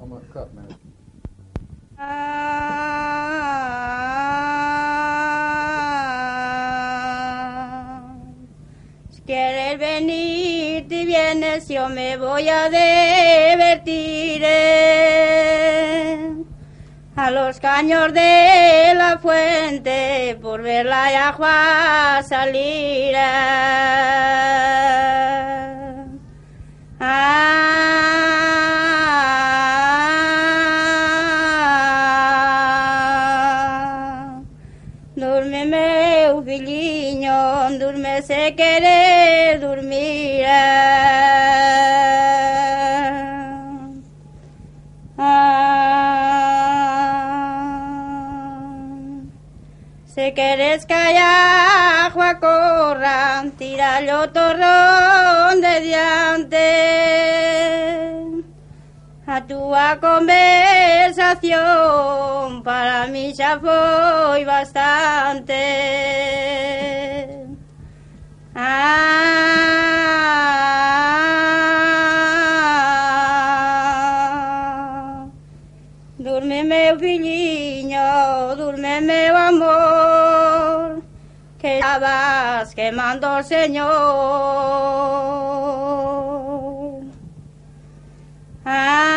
A man. Si quieres venir, te vienes, yo me voy a divertir eh, a los caños de la fuente por ver la agua salir. eh. Dorme meu filhinho, dorme se querer dormir. Ah, se queres que haya agua corra, tira yo torrón de diante. A tu sensación para mí xa foi bastante. Ah, durme meu filliño, durme meu amor, que estabas quemando o Señor. Ah,